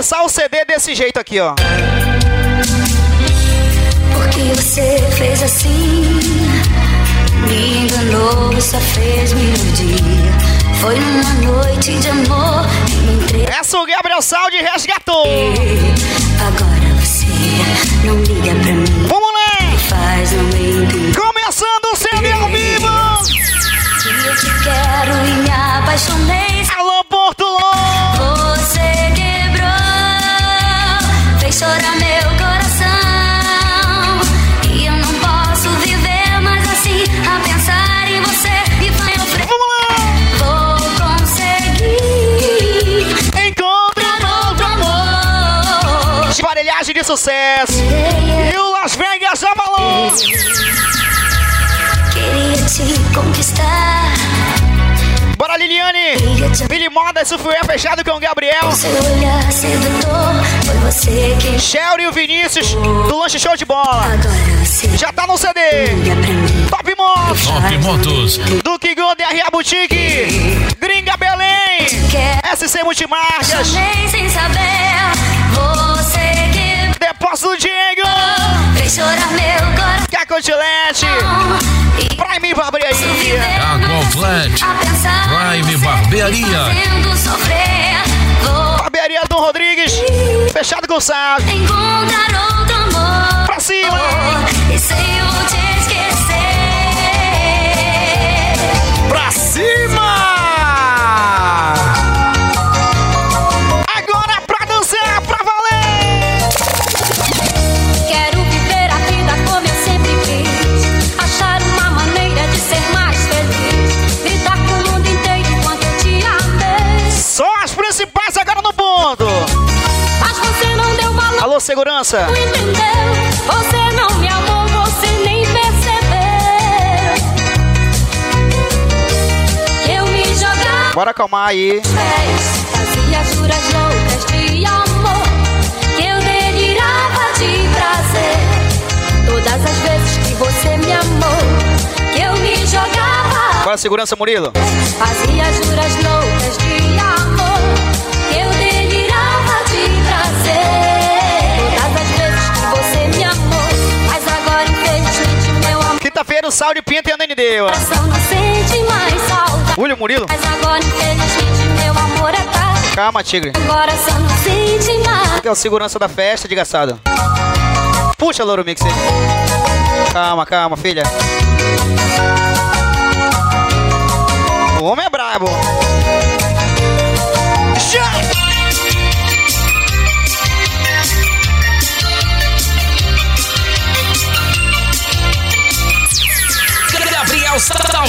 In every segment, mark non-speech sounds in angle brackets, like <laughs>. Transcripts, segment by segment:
começar o CD desse jeito aqui, ó. Porque você fez assim, me enganou só fez me iludir. Foi numa noite de amor me entreguei. Essa o Gabriel Saldi resgatou. Agora você não liga pra mim, Vamos lá! faz não me. Começando o CD ao vivo! Eu te quero e me apaixonei. Alô, Porto Louco! Fez chorar meu coração. E eu não posso viver mais assim, a pensar em você e vai sofrer. Vamos lá! Vou conseguir Encontre outro amor. aparelhagem de sucesso. E o Las Vegas já falou. Queria te conquistar. Bora, Liliane! Billy Moda, isso foi fechado com o Gabriel. Shelly e o Vinícius do Lanche Show de Bola. Já tá no CD. Top Motos. Top Motos. Duque Gold DRA Boutique. Gringa Belém. SC Multimarcas. Chamei sem saber, você que Depósito do Diego. Chorar meu coração. Cacotilete. E Prime Barbearia. Caco Flat. a pensar Prime Barbearia. Barbearia Dom Rodrigues. Fechado com o Sávio. encontrar outro amor. Pra cima. E sei eu vou te Alô, segurança. não entendeu. Você não me amou, você nem percebeu. Que eu me jogava Bora acalmar aí. pés. Fazia juras loucas de amor. Que eu delirava de prazer. Todas as vezes que você me amou. Que eu me jogava Bora, segurança, Murilo. Fazia juras loucas de o Sal de Pinta e a NND. ó. Coração não sente mais saudade Julio Murilo. Mas agora infelizmente meu amor é tarde Calma, tigre. Coração não sente mais Aqui é o segurança da festa, desgraçado. Puxa, Louro Mix. Calma, calma, filha. O homem é brabo.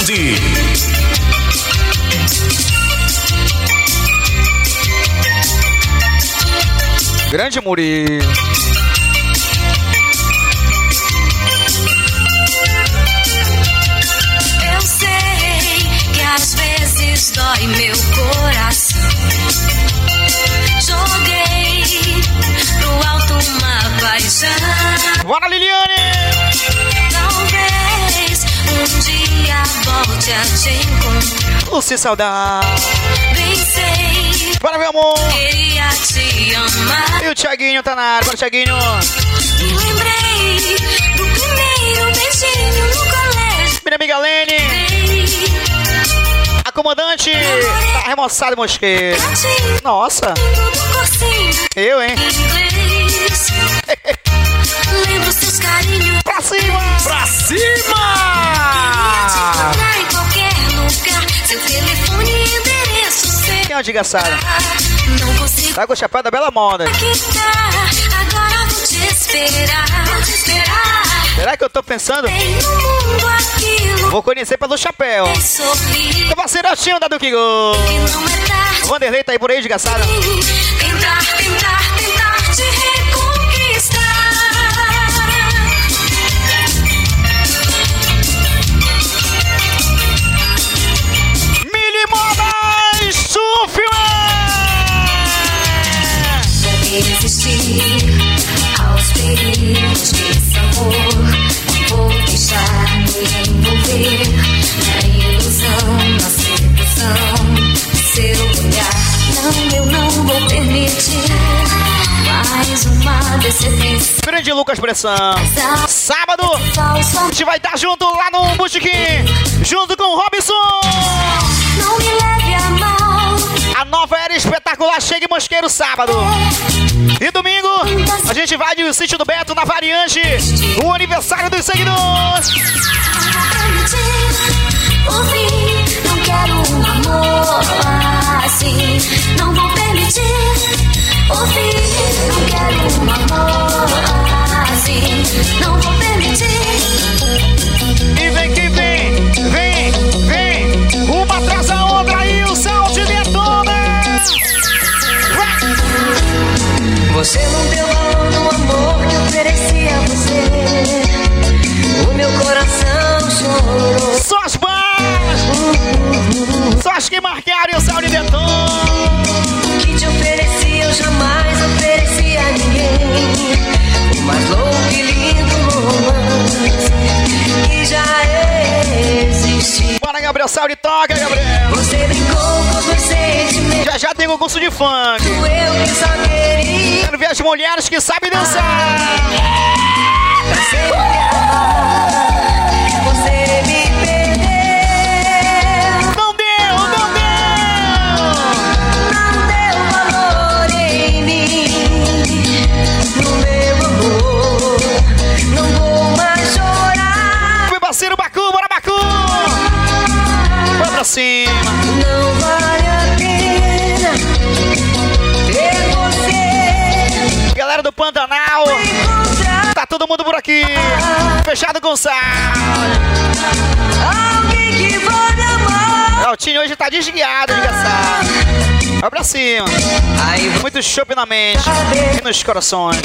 Sound. Grande Murilo. Luci Saudade. Bem sei, Bora, meu amor. queria te amar. E o Thiaguinho tá na área. Bora, Thiaguinho. Me lembrei do primeiro beijinho no colégio. Minha amiga Lene. A comandante tá remoçada, mosqueiro. Nossa, eu, hein? inglês. Lembro seus carinhos. Pra cima! Pra cima! Em qualquer lugar. Seu telefone e endereço sei. Quem é o desgraçado? Não consigo Tá com o chapéu da Bela Moda. quitar. Agora vou te esperar. Vou te esperar. Será que eu tô pensando? Vou conhecer pelo chapéu. sorri. Meu parceiratinho da Duque Gol. É. Vanderlei tá aí por aí, desgraçado. Tentar, Grande Lucas Pressão. Sábado, a gente vai estar junto lá no Botequim, junto com o Robson. Não me leve a mal. A nova era espetacular chega em Mosqueiro sábado. E domingo, a gente vai de Sítio do Beto na variante, o aniversário dos seguidores. Por fim, não quero um amor assim. Não vou permitir. Não quero um amor Não vou permitir. E vem que vem, vem, vem, uma atrás da outra aí, o Saúde detona. Você não deu valor no amor que ofereci a você. O meu coração chorou. Só as balas, só as que marcaram e o Saúde detona. O que te ofereci eu jamais ofereci a ninguém. Mais louco e lindo romance que já existiu. Bora, Gabriel Saúde, toca, Gabriel. Você brincou com os meus sentimentos. Já já tem concurso de funk. Eu que só queria Quero ver as mulheres que sabem dançar. sempre amar. Você me pra cima. Não vale a pena ter você Galera do Pantanal, tá todo mundo por aqui. Fechado com sal. alguém que vou me amar. O time hoje tá desguiado, engraçado. Vai pra cima. Muito chopp na mente e nos corações.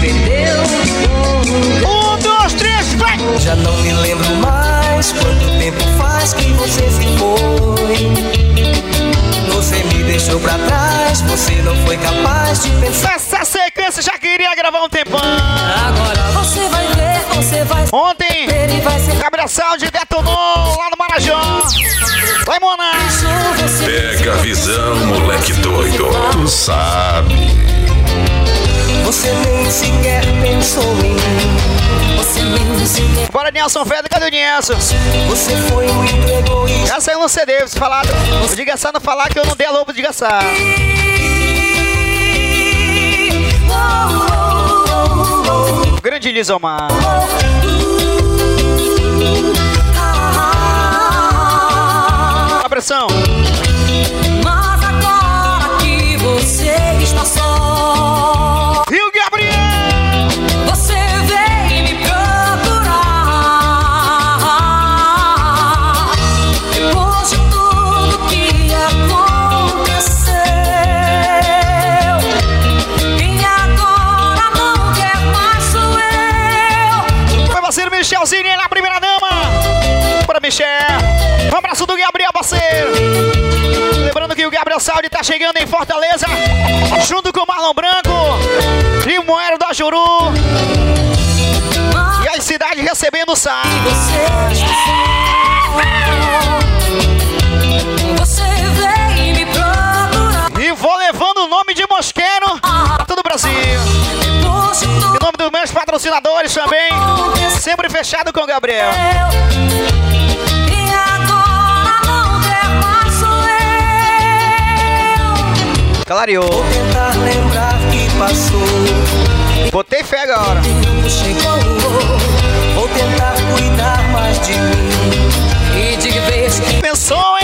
perdeu. Um, dois, três, vai! Já não me lembro mais quanto faz que você se foi. Você me deixou pra trás, você não foi capaz de pensar. Essa sequência já queria gravar um tempão. Agora você vai ver, você vai Ontem, ver e vai ser Gabriel Saldi detonou lá no Marajó. Vai, Mona! Pega a visão, moleque doido. Tu sabe. Você nem sequer pensou em mim. Bora, Nelson Feder, cadê o Nelson? Você foi muito egoísta. Já saiu no CD. O Digaçá não falar que eu não dei a lobo de Digaçá. Grande Lisomar. A pressão. Aí na primeira dama. Bora, Michel. Um abraço do Gabriel, parceiro. Lembrando que o Gabriel Saldi tá chegando em Fortaleza, junto com o Marlon Branco e o Moero da Juru. E as cidades recebendo o sal. E vou levando o nome de Mosqueiro Em nome dos meus patrocinadores também. Sempre fechado com o Gabriel. Eu. Clareou. Tentar lembrar que passou. Botei fé agora. Vou tentar cuidar mais de mim. E de vez que Pensou em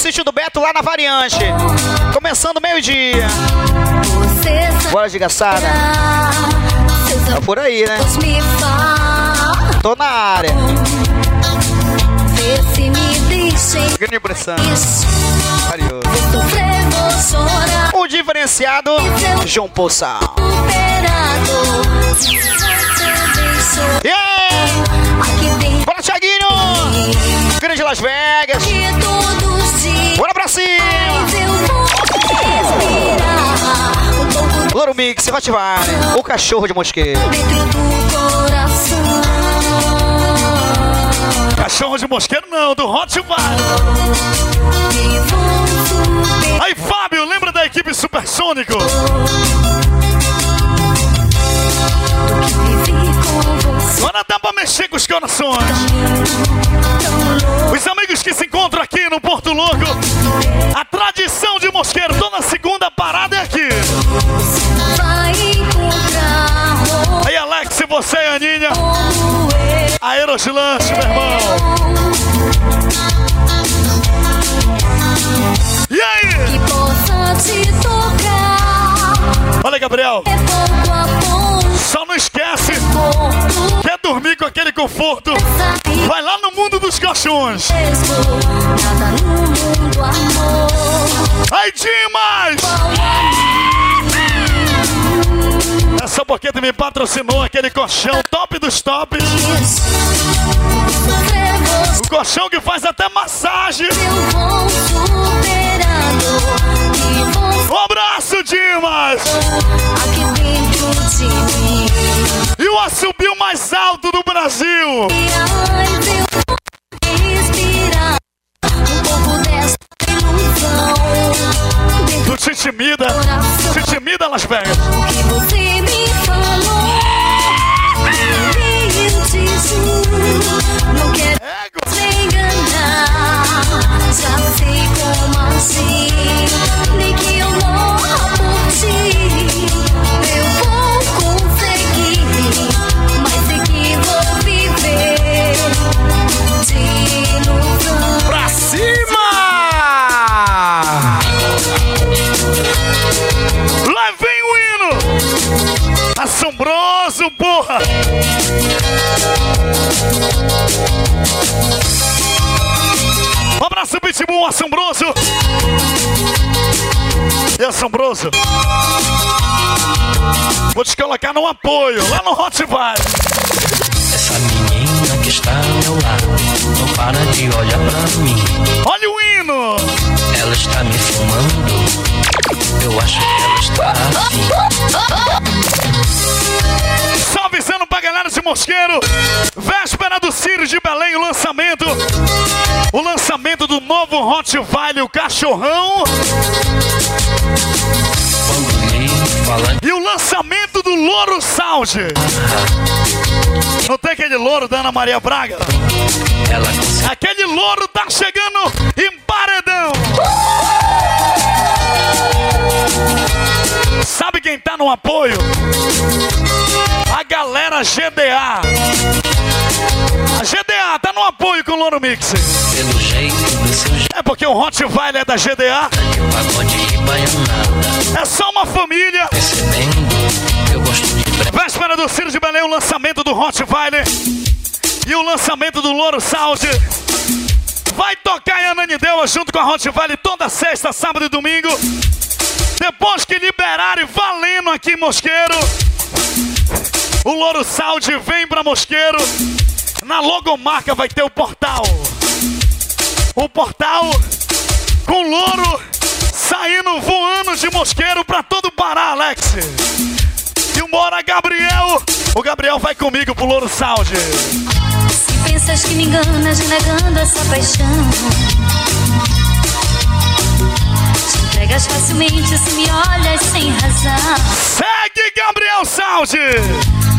sítio do Beto lá na Variante. Começando meio-dia. Bora, desgraçada. seus Tá por aí, né? Tô na área. Grande impressão. O diferenciado, João Poçal. Yeah! Grande Las Vegas. Bora pra cima! Louro Mix, Rottweiler. O cachorro de mosqueiro. Cachorro de mosqueiro não, do Rottweiler. Aí, Fábio, lembra da equipe Supersônico? Pra mexer com os corações. Os amigos que se encontram aqui no Porto Louco. A tradição de mosqueiro, toda segunda parada é aqui. Aí, Alex, você e a Aninha. Aeroslanche, meu irmão. E aí? Que possa te tocar. Olha, Gabriel, É aquele conforto? Vai lá no mundo dos amor. Aí, Dimas! Só porque tu me patrocinou aquele colchão top dos tops. O colchão que faz até massagem. Um abraço, Dimas! aqui dentro de mim. E o assobio mais alto do Brasil. Vou Tu te intimida. Te intimida, Las Vegas. O que você me falou. Eu te juro. Não quero te enganar. Já sei como assim. Vou te colocar no apoio, lá no Hot Vibe. Essa menina que está ao meu lado não para de olhar pra mim. Olha o hino. Ela está me fumando. Eu acho que ela está afim. Só avisando pra galera de Mosqueiro. Véspera do Círio de Belém, o lançamento. O lançamento do novo Hot Vale, o cachorrão. E o lançamento do Louro Sound. Não tem aquele louro da Ana Maria Braga? Aquele louro tá chegando em paredão. Sabe quem tá no apoio? A galera GDA. A GDA tá no apoio com o Louro Mix. Pelo jeito do seu jeito É porque o Hot Vile é da GDA. É só uma família. De. Véspera do Ciro de Belém, o lançamento do Hot Vile e o lançamento do Louro Sound. Vai tocar em Ananindeua junto com a Hot Vile toda sexta, sábado e domingo. Depois que liberarem valendo aqui em Mosqueiro, o Louro Sound vem pra Mosqueiro. Na logomarca vai ter o portal. O portal com louro saindo voando de Mosqueiro pra todo o Pará, Alex. E embora, Gabriel. O Gabriel vai comigo pro Louro Sound. Se pensas que me enganas negando essa paixão Te entregas facilmente se me olhas sem razão Segue, Gabriel Sound.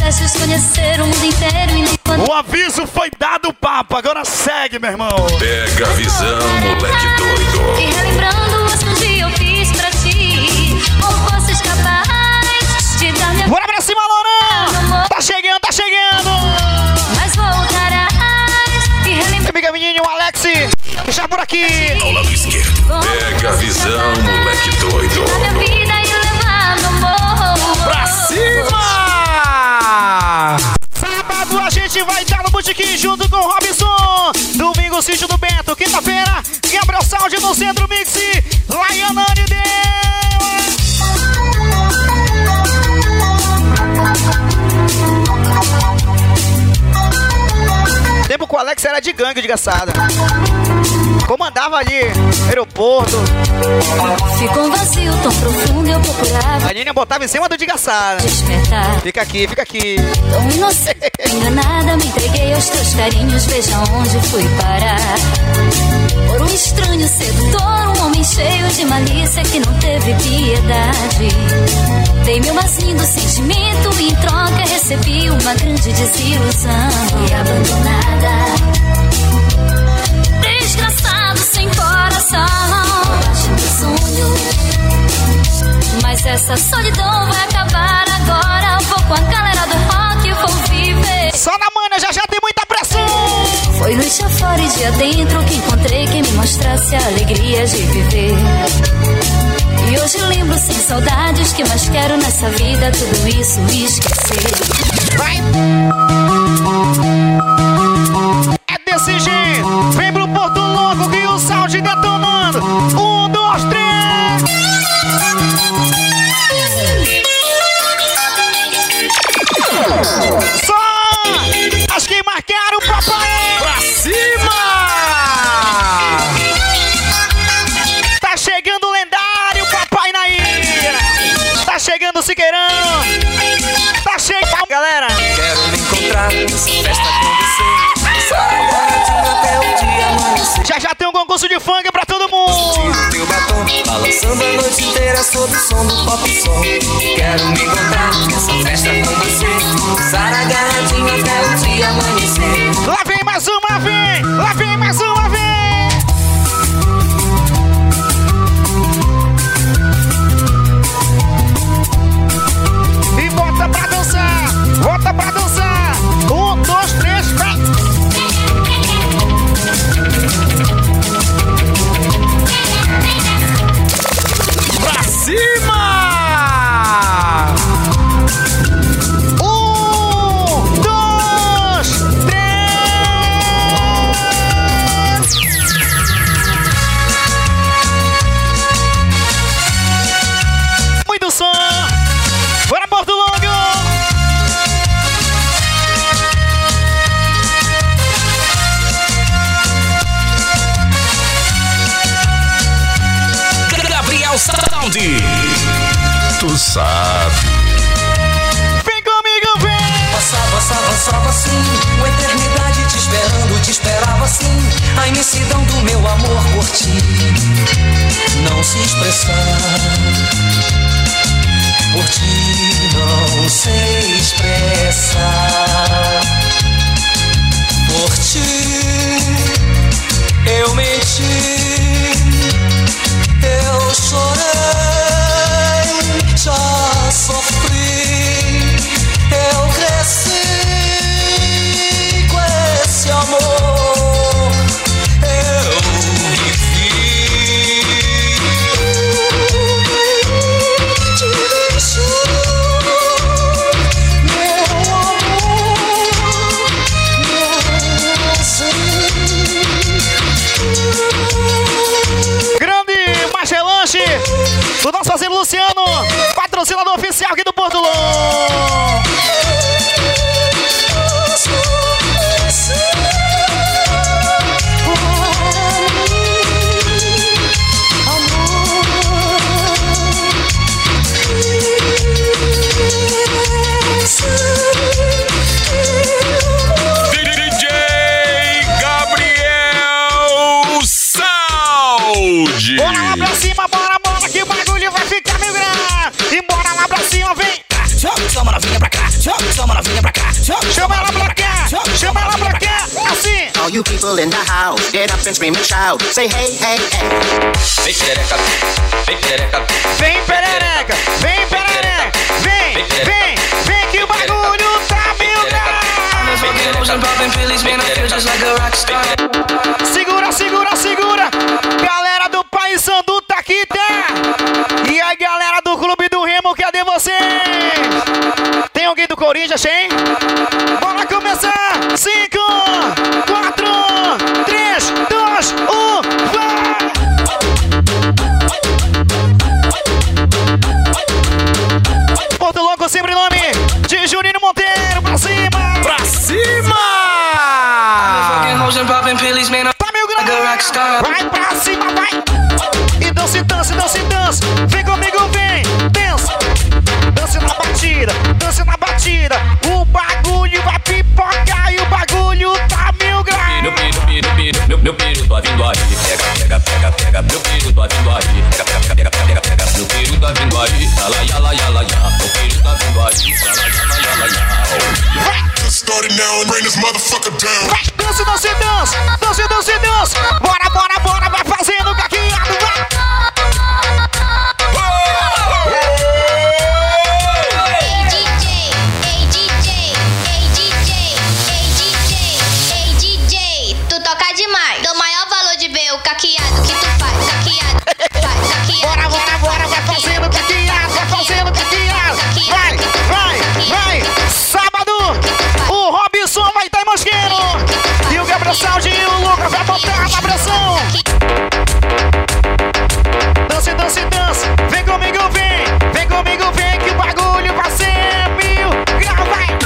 Quisestes conhecer o mundo inteiro e nem quando O aviso foi dado, papo. Agora segue, meu irmão. Pega a visão, moleque E doido. relembrando as que um dia eu fiz pra ti Como fosses capaz de dar minha Bora pra cima, Lourão! Tá chegando, tá chegando! Mas voltarás e relembrando Amiga menina, o Alex já aqui. Ao lado esquerdo. Pega a visão, moleque doido. Minha vida e levar. Pra cima! Gente vai estar no Botequim junto com o Robson. Domingo, Sítio do Bento. Quinta-feira, Gabriel Saldi no Centro Mix. Laiana de Deus. Tempo com o Alex era de gangue de gaçada. Comandava ali, aeroporto. Ficou um vazio tão profundo eu procurava A Nina botava em cima do de gaçada. despertar. Fica aqui, fica aqui. Tão inocente, <laughs> enganada, me entreguei aos teus carinhos. Veja onde fui parar. Por um estranho sedutor, um homem cheio de malícia que não teve piedade. Dei meu mazinho do sentimento e em troca recebi uma grande desilusão. E abandonada. Mas essa solidão vai acabar agora. Vou com a galera do rock, vou viver. Só na mana, já já tem muita pressão. Foi noite afora e dia dentro que encontrei quem me mostrasse a alegria de viver. E hoje lembro sem saudades que mais quero nessa vida tudo isso esquecer. Vai! É desse jeito! Tá chegando o Siqueirão! Tá chegando... Galera! Quero me encontrar nessa festa com você. Saradinho até o dia amanhecer. Já já tem um concurso de funk pra todo mundo! Tiro teu batom, balançando a noite inteira sob o som do pop som. Quero me encontrar nessa festa com você. Agarradinho até o dia amanhecer. Lá vem mais uma, vem! Lá vem mais uma, vem! Dançar! Bota pra sabe. Vem comigo, vem! Passava, passava, passava assim. Uma eternidade te esperando, te esperava assim. A imensidão do meu amor por ti. Não se expressar. Por ti não sei expressar. Por ti eu menti. People in the house, get up and scream and shout. Say hey, hey, hey. Vem perereca, vem perereca, Vem perereca, vem perereca, vem, vem, vem que o bagulho tá mil graus. a. Segura, segura, segura. Galera do País Sandu tá aqui, tá? E aí, galera do Clube do Remo, cadê você? Tem alguém do Corinthians, hein?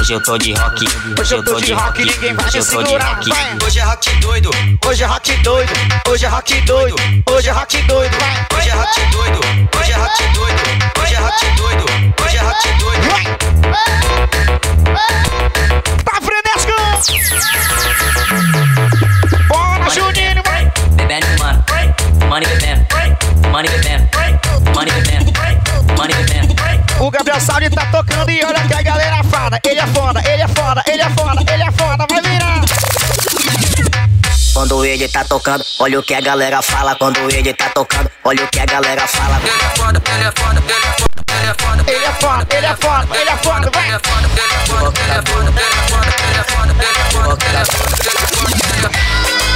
Hoje eu tô de rock. Hoje eu tô de rock, ninguém vai Hoje me eu tô de segurar! Hoje é rock doido, Hoje é rock doido, hoje é rock doido, hoje é rock doido, hoje é rock doido, hoje é rock doido, hoje é rock doido, hoje é rock doido. Tá frenético! Bora, Juninho, vai! Bebendo, mano. Money bebendo. Money bebendo. Money bebendo. Money bebendo. O Gabriel Sauri tá tocando e olha que a galera fala. Ele é foda, ele é foda, ele é foda, ele é foda, vai virar. Quando ele tá tocando, olha o que a galera fala. Quando ele tá tocando, olha o que a galera fala. Ele é foda, ele é foda, ele é foda. Ele é foda, ele é foda, ele é foda, ele é foda, vai! Ele é foda, ele é foda, ele é foda, ele é foda, ele é foda, ele é foda, ele é foda, ele é foda.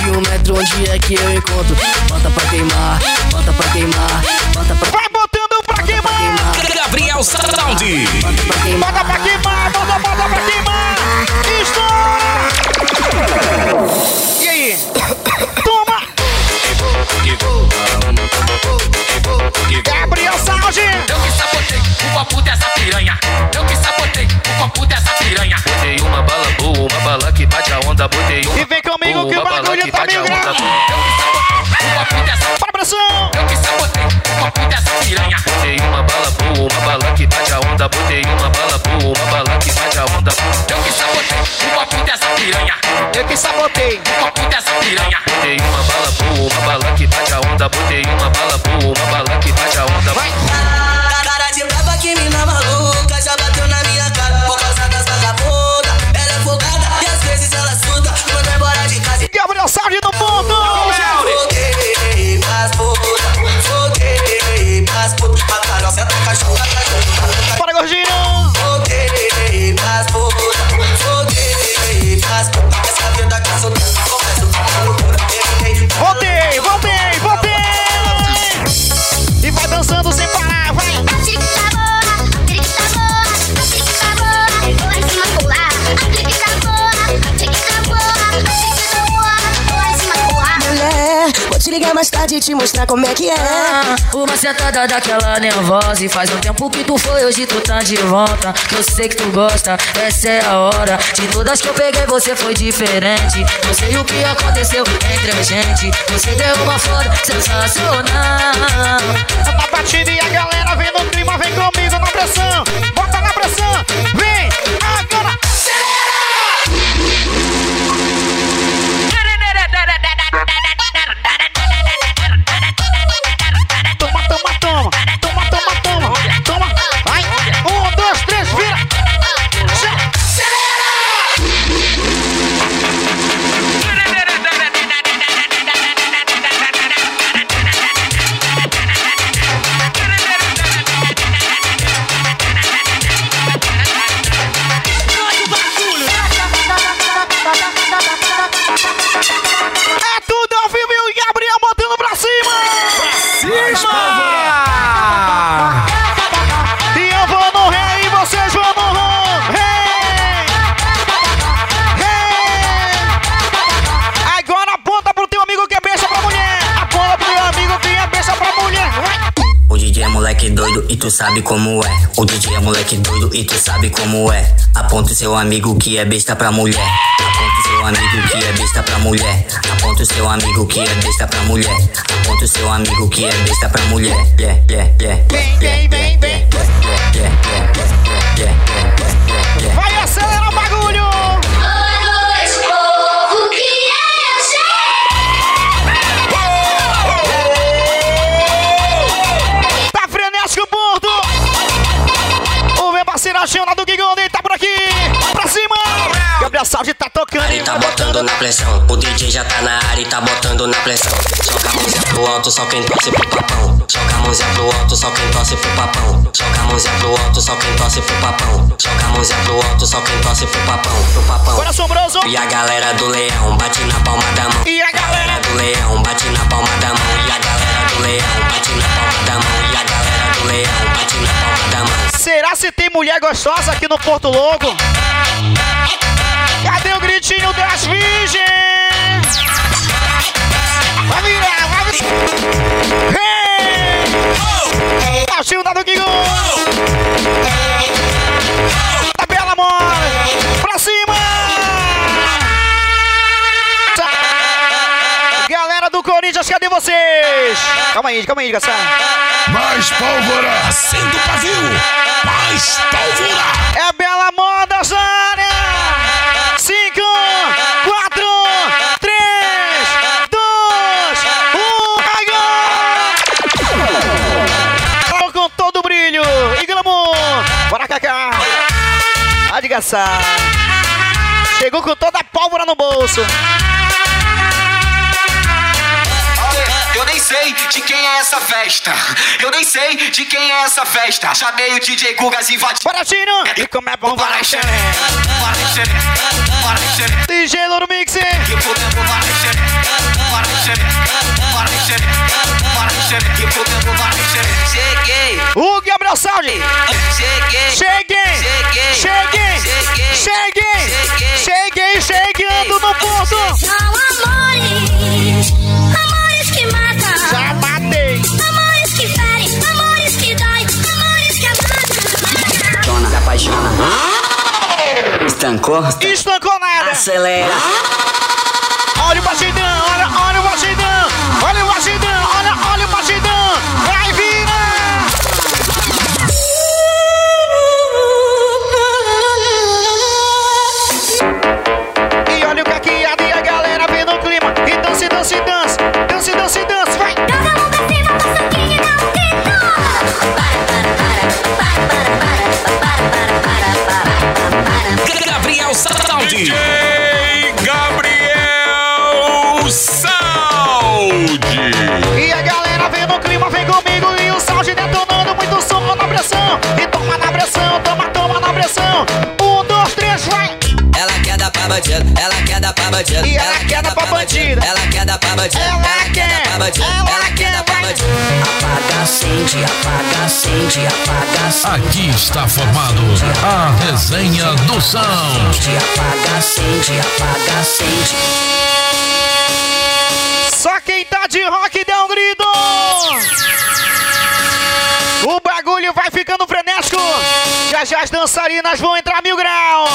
De um metro, onde é que eu encontro? Bota pra queimar, bota pra queimar, bota pra Vai botando pra queimar! queimar, Gabriel Sound. bota pra queimar. Bota pra queimar, bota, bota pra queimar! Estoura! E aí? Onda, botei uma bala boa, uma bala que bate a onda. Eu que sabotei o copo dessa piranha. Eu que sabotei! O copo dessa piranha. Botei uma bala boa, uma bala que bate a onda, botei uma bala boa, uma bala que bate a onda. Vai! Ligar mais tarde te mostrar como é que é. Uma sentada daquela nervosa E faz um tempo que tu foi, hoje tu tá de volta. Eu sei que tu gosta, essa é a hora. De todas que eu peguei você foi diferente. Não sei o que aconteceu entre a gente. Você deu uma foda sensacional. Tá batida e a galera vem no clima, vem comigo na pressão! Seu amigo que é besta pra mulher. Aponta o seu amigo que é besta pra mulher. Aponta o seu amigo que é besta pra mulher. Aponta o seu amigo que é besta pra mulher. Yeah, yeah, yeah. Vem, vem, vem, vem. Vai acelerar o bagulho! Tá frenético, Porto! O meu parceiro Agilna do botando na pressão. O DJ já tá na área e tá botando na pressão. Joga a mãozinha pro alto, só quem torce pro papão. Joga a mãozinha pro alto, só quem torce pro papão. Joga a mãozinha pro alto, só quem torce pro papão. Joga a mãozinha pro alto, só quem torce pro papão. Pro papão. Bora, assombroso! E a galera do leão bate na palma da mão. E a galera do leão bate na palma da mão. E a galera do leão bate na palma da mão. E a galera do leão bate na palma da mão. Será se tem mulher gostosa aqui no Porto Louco? Cadê o gritinho das virgens? Vai virar, vai virar! Hey! Agilda do Guigu! Da Bela Mole! Pra cima! Tá. Galera do Corinthians, cadê vocês? Calma aí, calma aí, Gaçar. Mais pólvora! Acenda o pavio! Mais pólvora! É a Bela Moda, Zânia! Chegou com toda a pólvora no bolso! Eu nem sei de quem é essa festa. Eu nem sei de quem é essa festa. Chamei o DJ Gugas e invadi. Bora, Tino! E como é bom, xeré! Bora, xeré! Bora, xeré! DJ Louro Mix! E fudendo, bora, xeré! Bora, xeré! Bora, xeré! Bora, xeré! E bora, xeré! Cheguei! O Gabriel Saudi! Cheguei! Cheguei! Ponto! São amores, amores que matam. Já matei! Amores que ferem, amores que doem, amores que amatam. Dona, se apaixona. Estancou? Estancou nada! Acelera. Olha o batidão, bandido, ela quer dar pra bandido. E ela quer dar pra bandido. Ela quer dar pra bandido, Ela quer, dar pra bandido. ela Ela quer dar pra quer, bandido. Apaga, acende, apaga, acende, apaga, acende. Aqui está formado a resenha do sound. Apaga, acende, apaga, acende. Só quem tá de rock dá um grito! O bagulho vai ficando frenético! Já já as dançarinas vão entrar mil grau!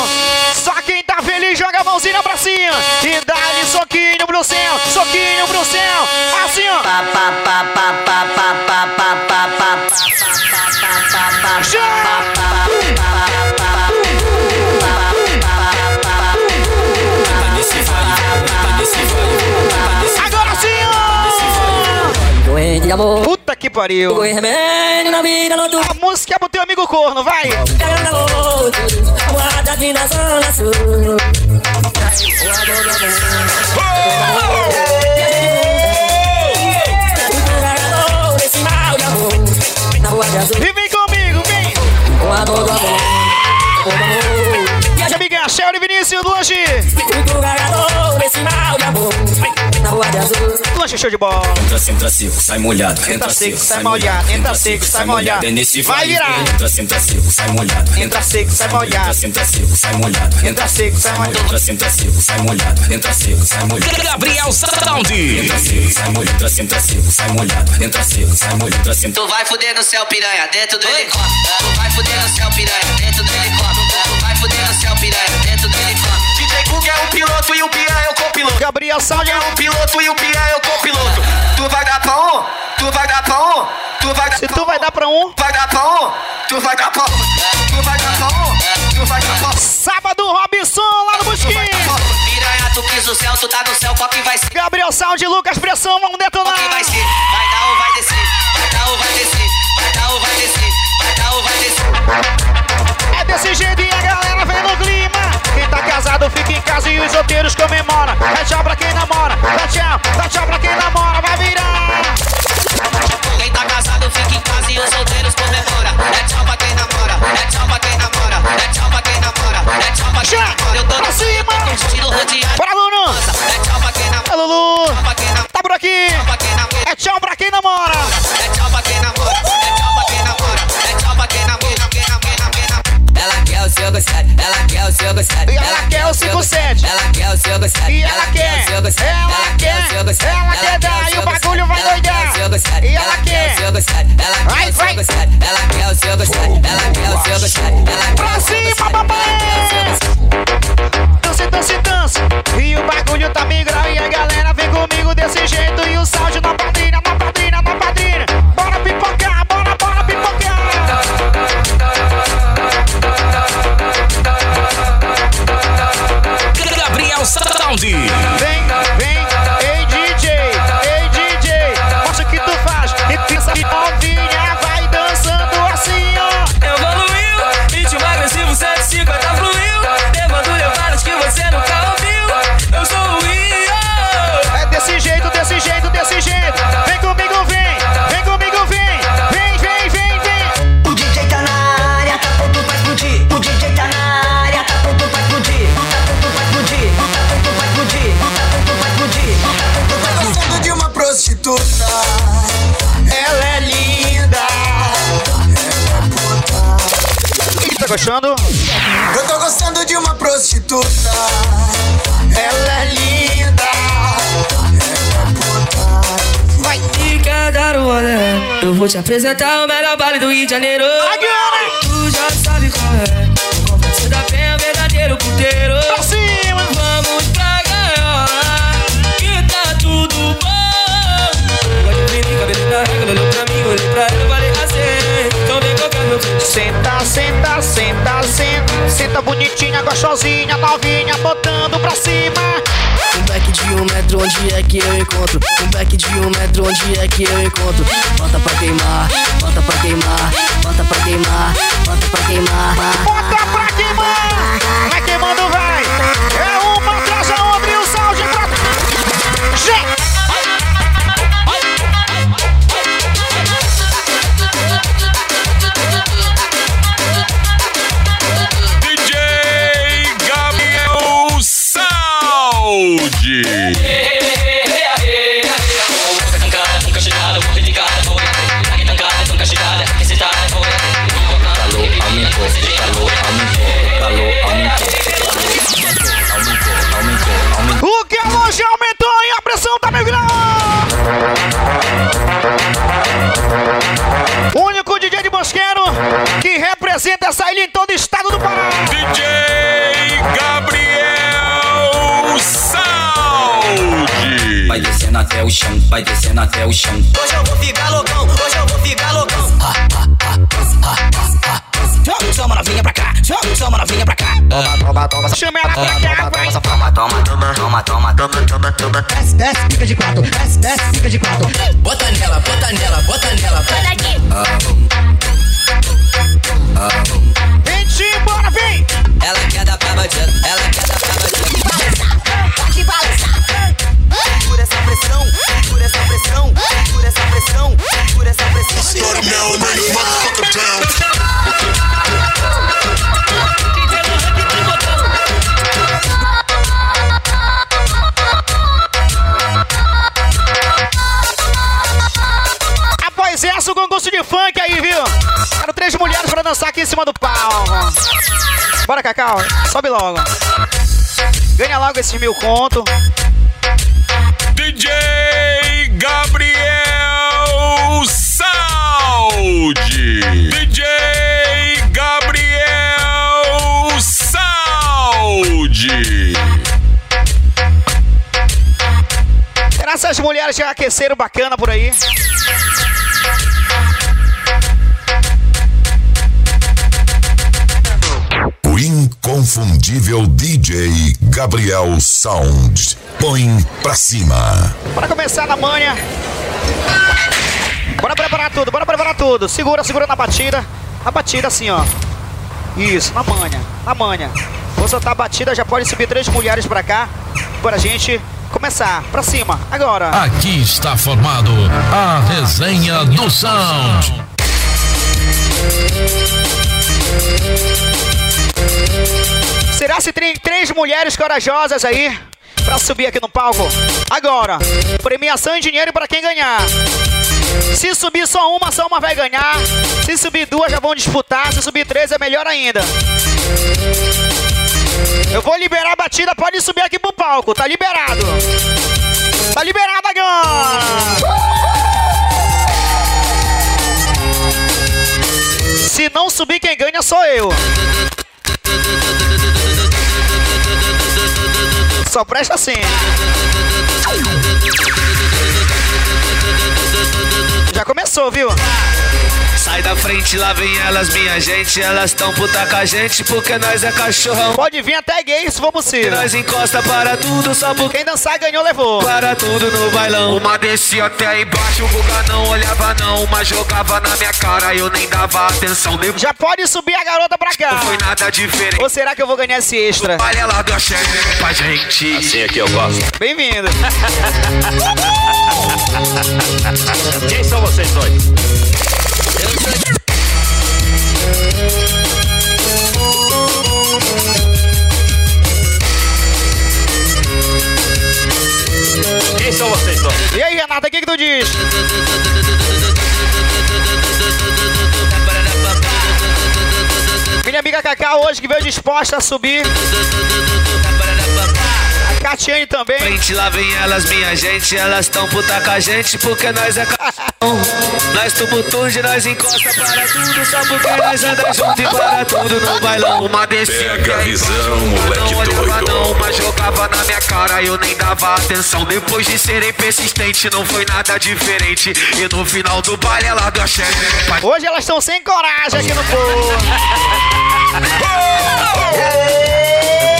Só quem mãozinha pra cima e dá-lhe soquinho pro céu, soquinho pro céu, assim ó. Agora sim, ó. Doente de amor. Puta que pariu. A música é pro teu amigo corno, vai. Guarda aqui na zona sul. E vem comigo, vem! O amor do amor, o amor. E a amiga Shelly Vinícius do! Fui pro gagador desse mal de amor, na rua de azul. Lanche show de bola. Entra, senta seco, sai molhado. Entra seco, sai molhado. Entra seco, sai molhado. É nesse Vai virar. Entra, senta seco, sai molhado. Entra seco, sai molhado. Entra, seco, sai molhado. Entra seco, sai molhado. Entra, senta seco, sai molhado. Entra seco, sai molhado. Gabriel Sound. Entra seco, sai molhado. Entra, senta seco, sai molhado. Entra seco, sai molhado. Entra, Tu vai fuder no céu, piranha, dentro do helicóptero. Tu vai fuder no céu, piranha, dentro do helicóptero. Tu vai fuder no céu, piranha, dentro do helicóptero. DJ Cook é o piloto e o Pia é o copiloto. Gabriel Sound é o piloto e o Pia é o copiloto. Tu vai dar pra um, tu vai dar pra um, tu vai dar Se tu vai dar pra um, vai dar pra um, tu vai dar pra um, tu vai dar pra um, tu vai dar pra um. sábado Robson lá no Busquinho. Piranha, tu quis o céu, tu tá no céu, qual que vai ser? Gabriel Sound, Lucas Pressão, vamos detonar. Qual que vai ser? Vai dar ou vai descer? Vai dar ou vai descer? Vai dar ou vai descer? Vai dar ou vai descer? É desse jeito e a galera vem no clima. Quem tá casado fica em casa e os solteiros comemoram. Dá tchau pra quem namora, dá tchau, dá tchau pra quem namora, vai virar. Quem tá casado fica em casa e os solteiros comemora. É tchau pra quem namora, é tchau pra quem namora, é tchau pra quem namora, é tchau pra quem namora. Eu tô pra cima. estilo rodeado. Bora, Bruno. É tchau pra quem namora, É Lulu, tá por aqui. É tchau pra quem namora. É tchau pra quem namora, quer o seu gostado, ela quer o seu gostado. E ela quer o 57. Ela quer o seu gostado. E ela quer, o seu gostado. ela quer, o seu gostado. ela quer dar e o bagulho vai doidar. E ela quer. o seu gostado. Ela quer o seu gostado. Ela quer o seu gostado. Ela quer o seu gostado. Ela quer Pra o seu cima, papai. Dança, dança, dança. E o bagulho tá migrando e a galera vem comigo desse jeito. E o sound na padrinha, na padrinha, na padrinha. Bora pipocar, bora, bora pipocar. Gabriel Sound. Vem, vem, ei DJ, ei DJ. Mostra o que tu faz. E pensa que novinha gostando? Eu tô gostando de uma prostituta. Ela é linda. Vai. E quer dar rolê Eu vou te apresentar o melhor baile do Rio de Janeiro Agora. Senta, senta, senta, senta. Senta bonitinha, gostosinha, novinha, botando pra cima. Um back de um metro, onde é que eu encontro? Um back de um metro, onde é que eu encontro? Bota pra queimar, bota pra queimar, bota pra queimar, bota pra queimar. Bota pra queimar. Vai queimando, vai. É uma atrás da outra e o sound pra. Já. DJ representa essa ilha em todo o estado do Pará. DJ Gabriel Sound. Vai descendo até o chão, vai descendo até o chão. Hoje eu vou ficar loucão, hoje eu vou ficar loucão. Chama novinha pra cá, chama novinha pra cá. Toma, toma, toma, Chama ela pra cá, vai. toma, toma, toma, toma, toma, toma, toma, toma. Desce, desce, fica de quatro. Desce, desce, fica de quatro. Bota nela, bota nela, bota nela. Vem, Tim, bora, vem. Ela quer dar pra bandido, ela quer dar pra bandido. Pode balançar. Segura essa pressão, segura essa pressão, segura essa pressão, segura essa pressão. Start 'em now and bring this motherfucker down. Concurso de funk aí, viu? Quero três mulheres pra dançar aqui em cima do palco. Bora, Cacau. Sobe logo. Ganha logo esses mil conto. DJ Gabriel Saúde. DJ Gabriel Saúde. Será que essas mulheres já aqueceram bacana por aí? Inconfundível DJ Gabriel Sound. Põe pra cima. Bora começar na manha. Bora preparar tudo, bora preparar tudo. Segura, segura na batida. A batida assim, ó. Isso, na manha, na manha. Vou soltar a batida, já pode subir três mulheres pra cá. Pra gente começar. Pra cima, agora. Aqui está formado a resenha do Sound. Será se tem três mulheres corajosas aí pra subir aqui no palco? Agora, premiação em dinheiro pra quem ganhar. Se subir só uma, só uma vai ganhar. Se subir duas, já vão disputar. Se subir três, é melhor ainda. Eu vou liberar a batida, pode subir aqui pro palco, tá liberado. Tá liberado agora. Se não subir, quem ganha sou eu. Só presta assim. Já começou, viu? Sai da frente, lá vem elas, minha gente. Elas tão puta com a gente porque nós é cachorrão. Pode vir até gay se for possível. Nós encosta para tudo, só porque Quem dançar ganhou, levou. para tudo no bailão. Uma descia até embaixo, o Guga não olhava não. Uma jogava na minha cara, eu nem dava atenção. Depois Já pode subir a garota pra cá. não foi nada diferente. Ou será que eu vou ganhar esse extra? Olha lá do axé pra gente. Assim é que eu gosto. Bem-vindo. Quem são vocês dois? Quem são vocês? E aí, Renata, o que, que tu diz? Minha amiga Cacá hoje que veio disposta a subir. Catiane também. Frente, lá vem elas, minha gente. Elas tão puta com a gente porque nós é cachorrão. Nós tumultude, nós encosta para tudo. Só porque nós anda junto e para tudo no bailão. Uma descia Pega a até visão, moleque não olhava doido. não, mas jogava na minha cara eu nem dava atenção. Depois de serem persistente, não foi nada diferente. E no final do baile ela deu a chefe. Hoje elas estão sem coragem aqui no povo. <laughs>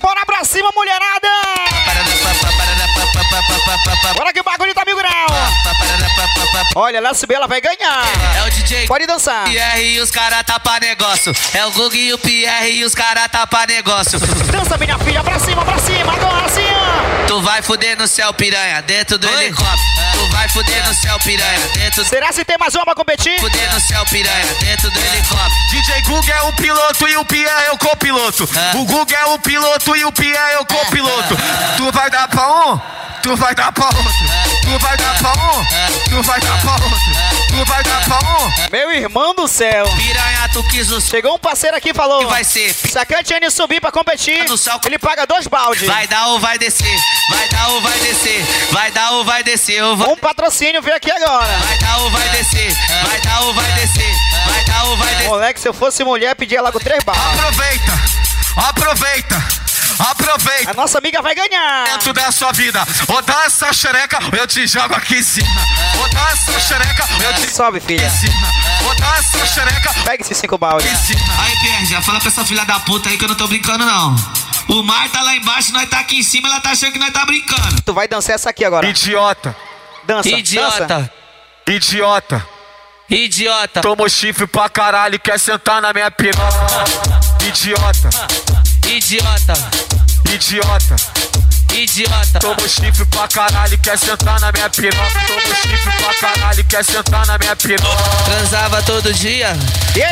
Bora pra cima, mulherada! Bora que o bagulho tá mil grau! Olha, ela subir, ela vai ganhar! É o DJ Pode dançar! Pierre e os cara tá pra negócio. É o Guga e o Pierre e os cara tá pra negócio. Dança, minha filha, pra cima, pra cima, agora! Tu vai fuder no céu, piranha, dentro do helicóptero. Tu vai fuder no céu, piranha, dentro do... Será se tem mais uma pra competir? Fuder no céu, piranha, dentro do helicóptero. DJ Guga é o piloto e o Pierre é o copiloto. O Guga é o piloto e o Pierre é o copiloto. Tu vai dar pra um, tu vai dar pra outro. Tu vai dar pra um, tu vai dar pra outro. Tu vai dar um. Meu irmão do céu! Piranha, tu quis o Chegou um parceiro aqui e falou: que vai ser. Se a Cantiane subir pra competir, Do céu. ele paga dois baldes. Vai dar ou vai descer, vai dar ou vai descer, vai dar ou vai descer, ou vai, Um patrocínio veio aqui agora. vai dar ou vai descer, vai dar ou vai descer, vai dar ou vai descer. Moleque, se eu fosse mulher, pedia logo três baldes. Aproveita, aproveita, aproveita. A nossa amiga vai ganhar. Dentro da sua vida, ou dá essa xereca, eu te jogo aqui em cima. Ou dá essa xereca, eu te Sobe, filha. em cima. Ou dá essa xereca, Pega esses cinco baldes. Aí, Pierre, já fala pra essa filha da puta aí que eu não tô brincando, não. O mar tá lá embaixo, nós tá aqui em cima, ela tá achando que nós tá brincando. Tu vai dançar essa aqui agora. Idiota, Dança. Dança. idiota, idiota. Idiota. Tomou chifre pra caralho, quer sentar na minha piroca. Idiota, Idiota. Idiota, idiota. Toma chifre pra caralho, quer sentar na minha piroca. Toma chifre pra caralho, quer sentar na minha piroca. Transava todo dia,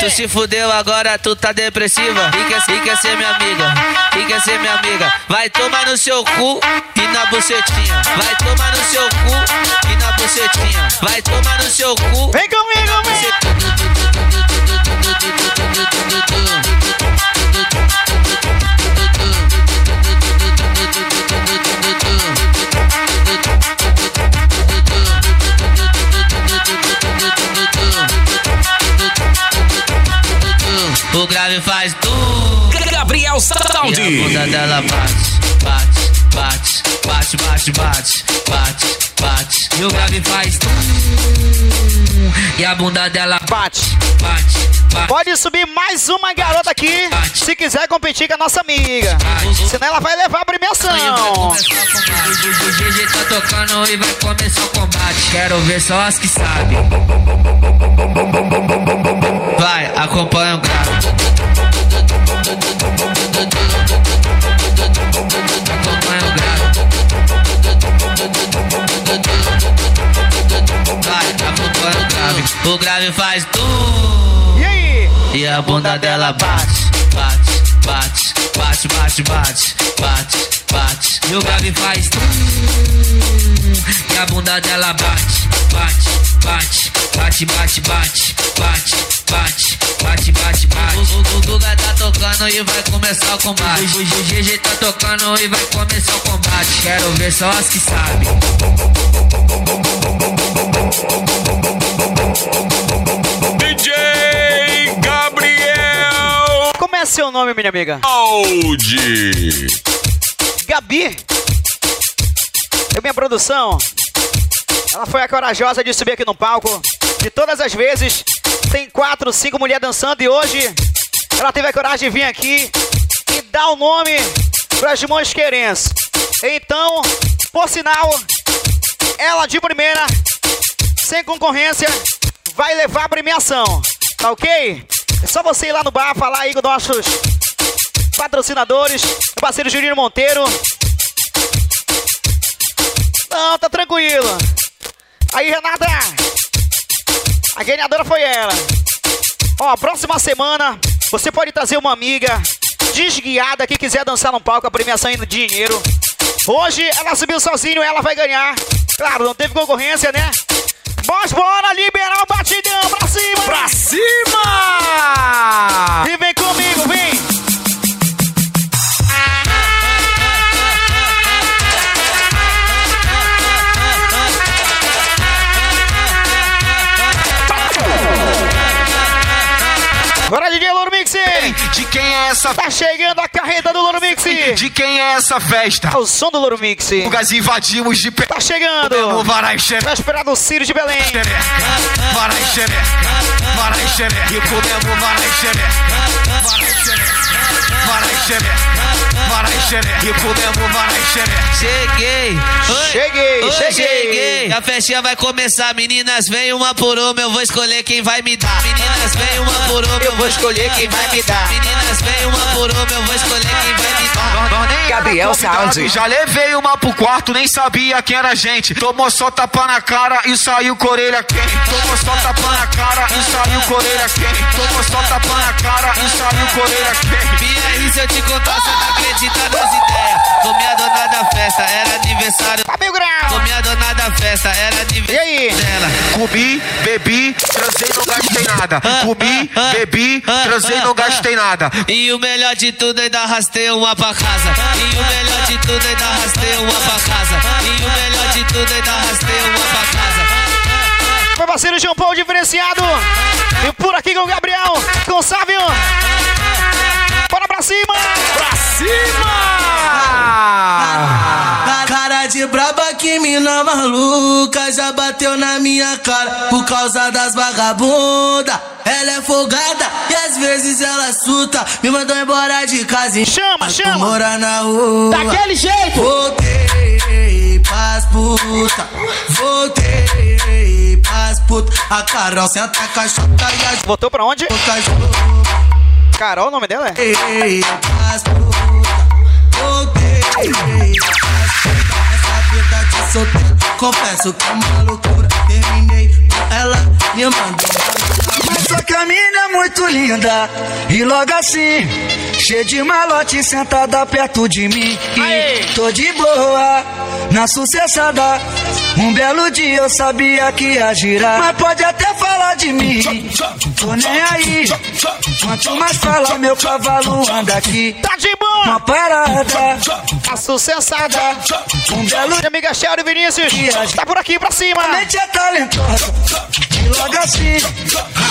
tu se fudeu agora, tu tá depressiva. E quer, e quer ser minha amiga, e quer ser minha amiga. Vai tomar no seu cu e na bucetinha. Vai tomar no seu cu e na bucetinha. Vai tomar no seu cu. Vem comigo, vem! Grave faz tu. Gabriel E a Sound. bunda dela bate, bate, bate, bate, bate, bate, bate. E o grave faz tu. E a bunda dela Bate. bate, bate. Pode subir mais uma garota aqui, se quiser competir com a nossa amiga. Senão ela vai levar a premiação. O GG tá tocando e vai começar o combate. Quero ver só as que sabem. Vai, acompanha o grave. Acompanha o grave. Vai, acompanha o. O grave faz tu. E aí? E a bunda dela bate, bate, bate, bate, bate, bate, bate, bate. E o grave faz tum. E a bunda dela bate, bate, bate, bate, bate, bate, bate, bate, bate, bate, bate. O, o, o Guga tá tocando e vai começar o combate. O, o GG tá tocando e vai começar o combate. Quero ver só as que sabem. DJ Gabriel Como é seu nome, minha amiga? Audi. Gabi. É minha produção. Ela foi a corajosa de subir aqui no palco. De todas as vezes, tem quatro, cinco mulheres dançando e hoje ela teve a coragem de vir aqui e dar o nome para as mosqueirenses. Então, por sinal, ela de primeira, sem concorrência, vai levar a premiação. Tá ok? É só você ir lá no bar, falar aí com nossos patrocinadores, meu parceiro Juninho Monteiro. Não, tá tranquilo. Aí, Renata, a ganhadora foi ela. Ó, próxima semana, você pode trazer uma amiga desguiada que quiser dançar no palco, a premiação em dinheiro. Hoje, ela subiu sozinho, ela vai ganhar. Claro, não teve concorrência, né? Mas bora liberar o batidão pra cima! Pra cima! De quem é essa Tá chegando a carreta do Louro Mix! De quem é essa festa? É o som do Louro Mix! Nós invadimos de pé. Tá chegando! E xereca. Tá esperando o Círio de Belém! xereca. Varar e xereca. Varar e xereca. E podemos varar e xereca. Varar e xereca. Varar e xereca. Varar e xereca. E podemos varar e xereca. Cheguei! Oi. Cheguei, Oi, cheguei. A festinha vai começar, meninas, vem uma por uma, eu vou escolher quem vai me dar. Meninas, vem uma por uma, eu vou escolher quem vai me dar. Meninas, vem uma por uma, eu vou escolher quem vai me dar. Gabriel Sound. Já levei uma pro quarto, nem sabia quem era a gente. Tomou só tapa na cara e saiu com orelha quente. Tomou só tapa na cara e saiu com orelha quente. Tomou só tapa na cara e saiu com orelha quente. Minha se eu te contar, você não acredita nas ideias. Comi a dona da festa, era aniversário. Tá mil grau! Comi a dona da festa, era E aniversário aí? dela. Comi, bebi, transei, não gastei nada. Comi, bebi, transei, não gastei nada. E o melhor de tudo, ainda arrastei uma pra casa. E o melhor de tudo, ainda arrastei uma pra casa. E o melhor de tudo, ainda arrastei uma pra casa. Meu parceiro João Paulo diferenciado! E por aqui com o Gabriel, com o Sávio! Que mina maluca já bateu na minha cara por causa das vagabunda. Ela é folgada e às vezes ela suta. Me mandou embora de casa e Chama, chama! mora na rua. Daquele jeito! Voltei pras puta, voltei pras puta. A Carol senta a caixota e as Voltou pra onde? Carol, o nome dela é? voltei pras puta, voltei solteiro. Confesso que é uma loucura. Terminei com ela, me mandou. Mas a mina é muito linda. E logo assim, cheia de malote sentada perto de mim. E tô de boa, na sucessada. Um belo dia eu sabia que ia girar. Mas pode até falar de mim. Tô nem aí. Quanto mais fala, meu cavalo anda aqui. Tá de boa! Uma parada. A sucessada. Um belo Minha amiga e Vinícius. Tá por aqui pra cima. A mente é talentosa. E logo assim,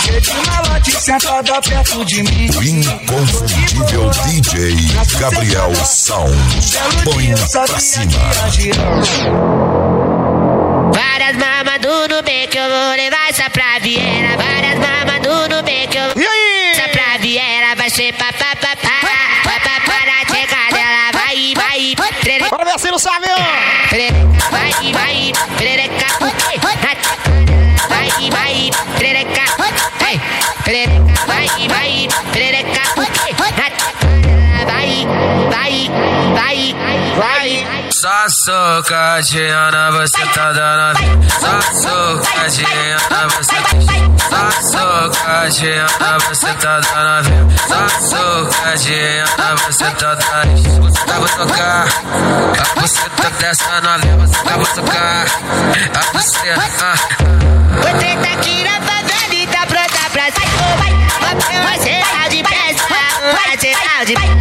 cheia de malote sentada perto de mim. Inconfundível DJ Gabriel Sound. Põe pra cima. Várias mamas do bem que eu vou levar essa pra Viena. Várias mamas do bem que eu E aí? Essa pra Viena vai ser papapá. Papapá na tcheca dela. Vai, vai, perereca. Bora ver se não Só socadinha na você tá dando Só socadinha na você Só socadinha na você tá dando Só socadinha na tá Você tá vou tocar A você tá dessa Você tá vou tocar A você ah. O trem tá aqui na favela e tá pronta pra sair. Vai, vai ser tal de peça, vai ser tal de Bora, toma, ah, ah, toma, toma. Chegou o nosso Google Boy Altinho da Duque Golden. Toma, toma, bora, toma, ah, ah, toma, toma, bora, toma. Gabriel Sound. Toma, toma, várias mamas do Nubê que eu vou. E aí, meu irmão? Pra ela vai ser papapá, papapá na tecada. Ela vai, vai, perereca, vem, vem, perereca, vai, vai.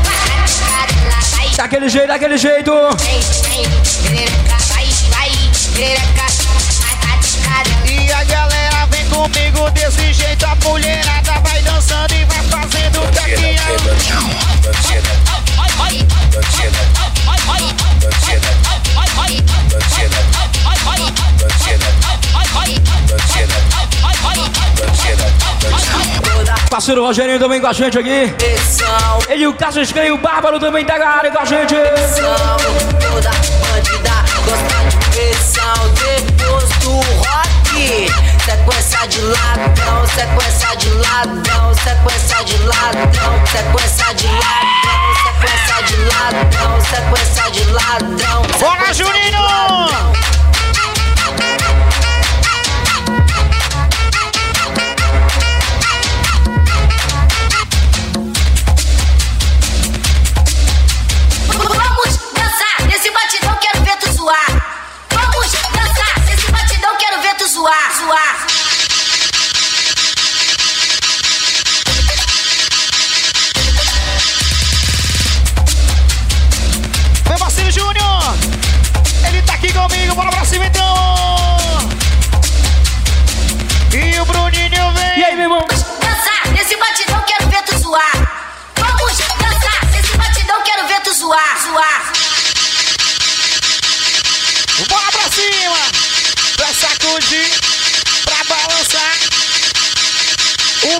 Daquele jeito, daquele jeito. E a galera vem comigo desse jeito. A mulherada vai dançando e vai fazendo Parceiro Rogerinho também com a gente aqui. Ele, o Cássio Scan e o Bárbaro também tá na área com a gente. Toda de depois do rock. Sequência de ladrão, sequência de ladrão, sequência de ladrão, sequência de ladrão, sequência de ladrão, sequência de ladrão. Bora, Juninho!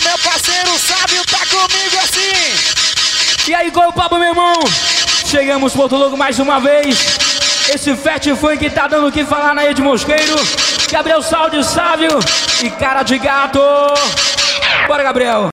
Meu parceiro sábio tá comigo assim! E aí, qual é o papo, meu irmão? Chegamos Porto Louco mais uma vez. Esse Fat Funk tá dando o que falar na Ed Mosqueiro. Gabriel Salde Sávio e cara de gato. Bora, Gabriel.